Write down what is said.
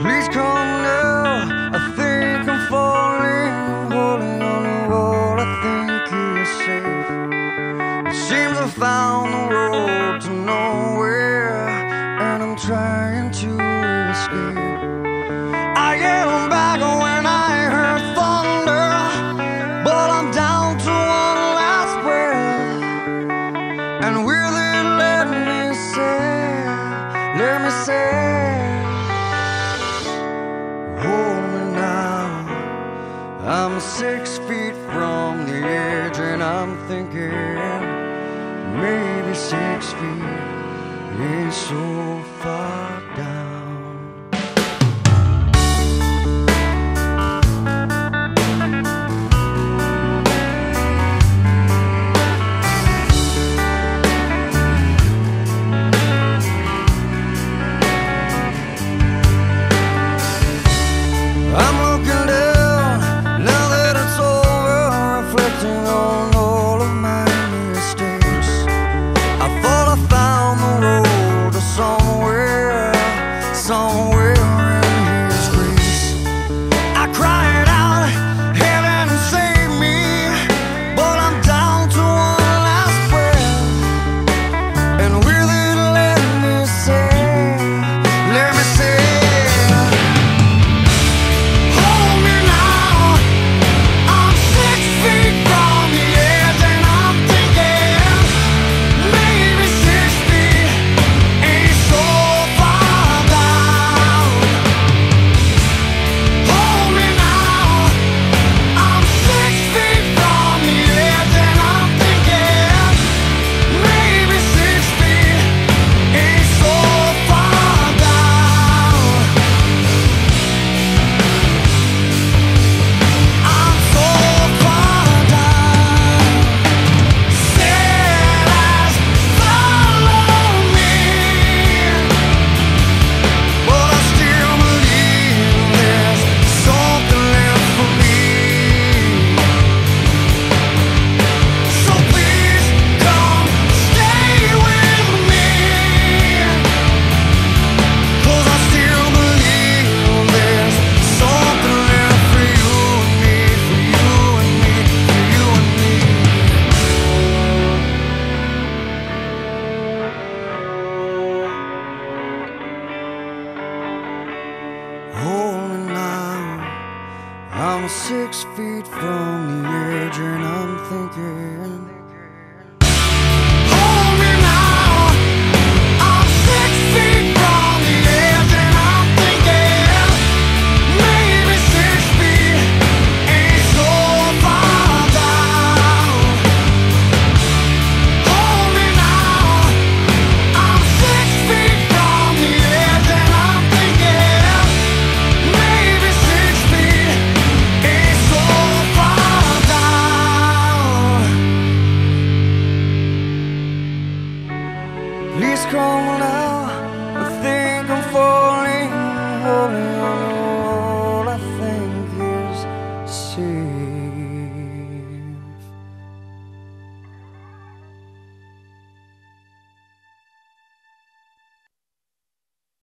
Please come now, I think I'm falling. Holding on to what I think is safe. It seems I found the road to nowhere And I'm trying to escape. Six feet from the edge and I'm thinking maybe six feet is so far down. somewhere I'm six feet from the edge and I'm thinking. grown